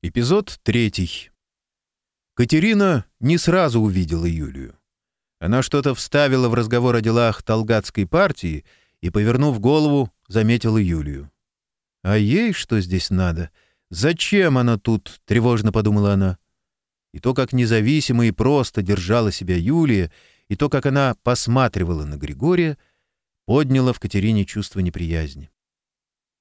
Эпизод третий. Катерина не сразу увидела Юлию. Она что-то вставила в разговор о делах Толгатской партии и, повернув голову, заметила Юлию. «А ей что здесь надо? Зачем она тут?» — тревожно подумала она. И то, как независимо и просто держала себя Юлия, и то, как она посматривала на Григория, подняло в Катерине чувство неприязни.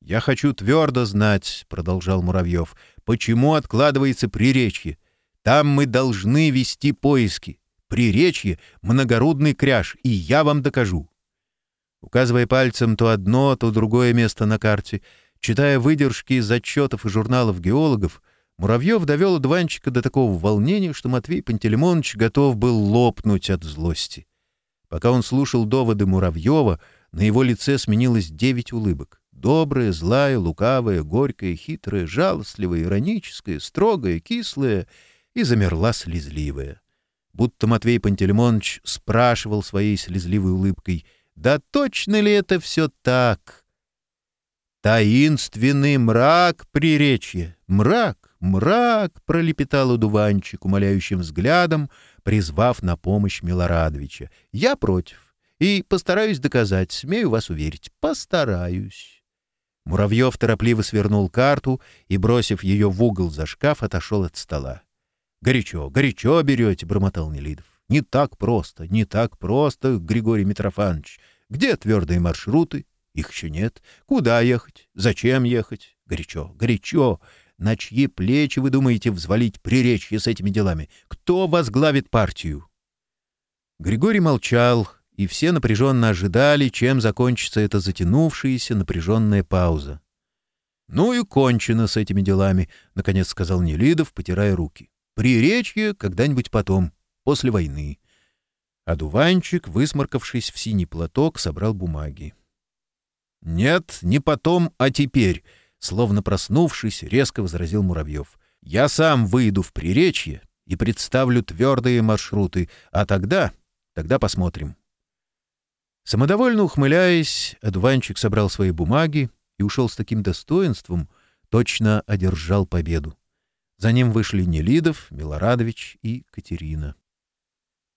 «Я хочу твердо знать», — продолжал Муравьев, — «почему откладывается приречье? Там мы должны вести поиски. Приречье — многорудный кряж, и я вам докажу». Указывая пальцем то одно, то другое место на карте, читая выдержки из отчетов и журналов геологов, Муравьев довел одуванчика до такого волнения, что Матвей Пантелеймонович готов был лопнуть от злости. Пока он слушал доводы Муравьева, на его лице сменилось девять улыбок. Добрые, злая, лукавая, горькая, хитрая, жалостливая, ироническая, строгая, кислая и замерла слезливая. Будто Матвей Пантелеймонович спрашивал своей слезливой улыбкой, «Да точно ли это все так?» «Таинственный мрак приречье! Мрак, мрак!» — пролепетал одуванчик умоляющим взглядом, призвав на помощь Милорадовича. «Я против и постараюсь доказать, смею вас уверить, постараюсь». Муравьев торопливо свернул карту и, бросив ее в угол за шкаф, отошел от стола. «Горячо, горячо берете», — бормотал Нелидов. «Не так просто, не так просто, Григорий Митрофанович. Где твердые маршруты? Их еще нет. Куда ехать? Зачем ехать? Горячо, горячо. На чьи плечи вы думаете взвалить приречье с этими делами? Кто возглавит партию?» Григорий молчал, и все напряженно ожидали, чем закончится эта затянувшаяся напряженная пауза. «Ну и кончено с этими делами», — наконец сказал Нелидов, потирая руки. При «Приречье когда-нибудь потом, после войны». А дуванчик, высморкавшись в синий платок, собрал бумаги. «Нет, не потом, а теперь», — словно проснувшись, резко возразил Муравьев. «Я сам выйду в Приречье и представлю твердые маршруты, а тогда... тогда посмотрим». Самодовольно ухмыляясь, одуванчик собрал свои бумаги и ушел с таким достоинством, точно одержал победу. За ним вышли Нелидов, Милорадович и Катерина.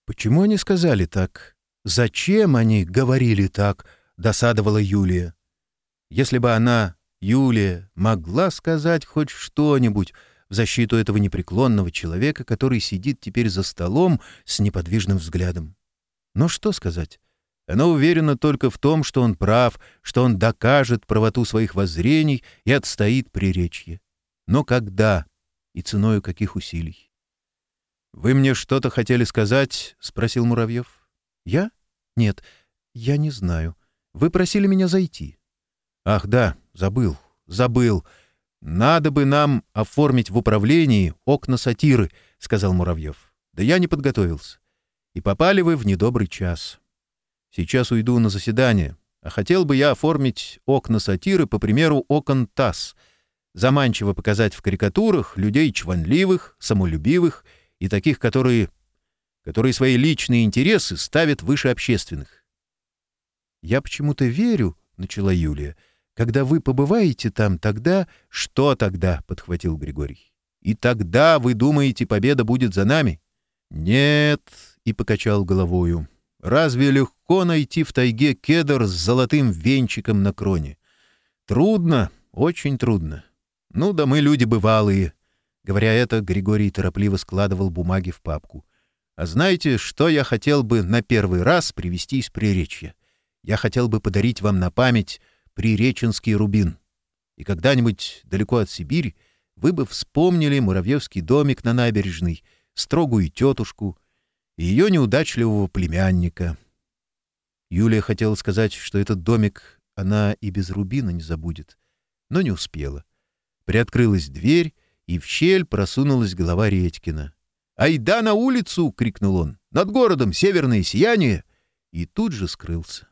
«Почему они сказали так? Зачем они говорили так?» — досадовала Юлия. Если бы она, Юлия, могла сказать хоть что-нибудь в защиту этого непреклонного человека, который сидит теперь за столом с неподвижным взглядом. Но ну что сказать? Она уверена только в том, что он прав, что он докажет правоту своих воззрений и отстоит приречье. Но когда и ценою каких усилий? «Вы мне что-то хотели сказать?» — спросил Муравьев. «Я? Нет, я не знаю. Вы просили меня зайти». «Ах, да, забыл, забыл. Надо бы нам оформить в управлении окна сатиры», — сказал Муравьев. «Да я не подготовился. И попали вы в недобрый час». Сейчас уйду на заседание. А хотел бы я оформить окна сатиры по примеру окон ТАСС. Заманчиво показать в карикатурах людей чванливых, самолюбивых и таких, которые... которые свои личные интересы ставят выше общественных. «Я почему-то верю», — начала Юлия. «Когда вы побываете там, тогда...» «Что тогда?» — подхватил Григорий. «И тогда, вы думаете, победа будет за нами?» «Нет», — и покачал головою. Разве легко найти в тайге кедр с золотым венчиком на кроне? Трудно, очень трудно. Ну да мы люди бывалые. Говоря это, Григорий торопливо складывал бумаги в папку. А знаете, что я хотел бы на первый раз привести из Приречья? Я хотел бы подарить вам на память приреченский рубин. И когда-нибудь далеко от Сибири вы бы вспомнили муравьевский домик на набережной, строгую тетушку — и ее неудачливого племянника. Юлия хотела сказать, что этот домик она и без Рубина не забудет, но не успела. Приоткрылась дверь, и в щель просунулась голова Редькина. «Айда на улицу!» — крикнул он. «Над городом северное сияние!» И тут же скрылся.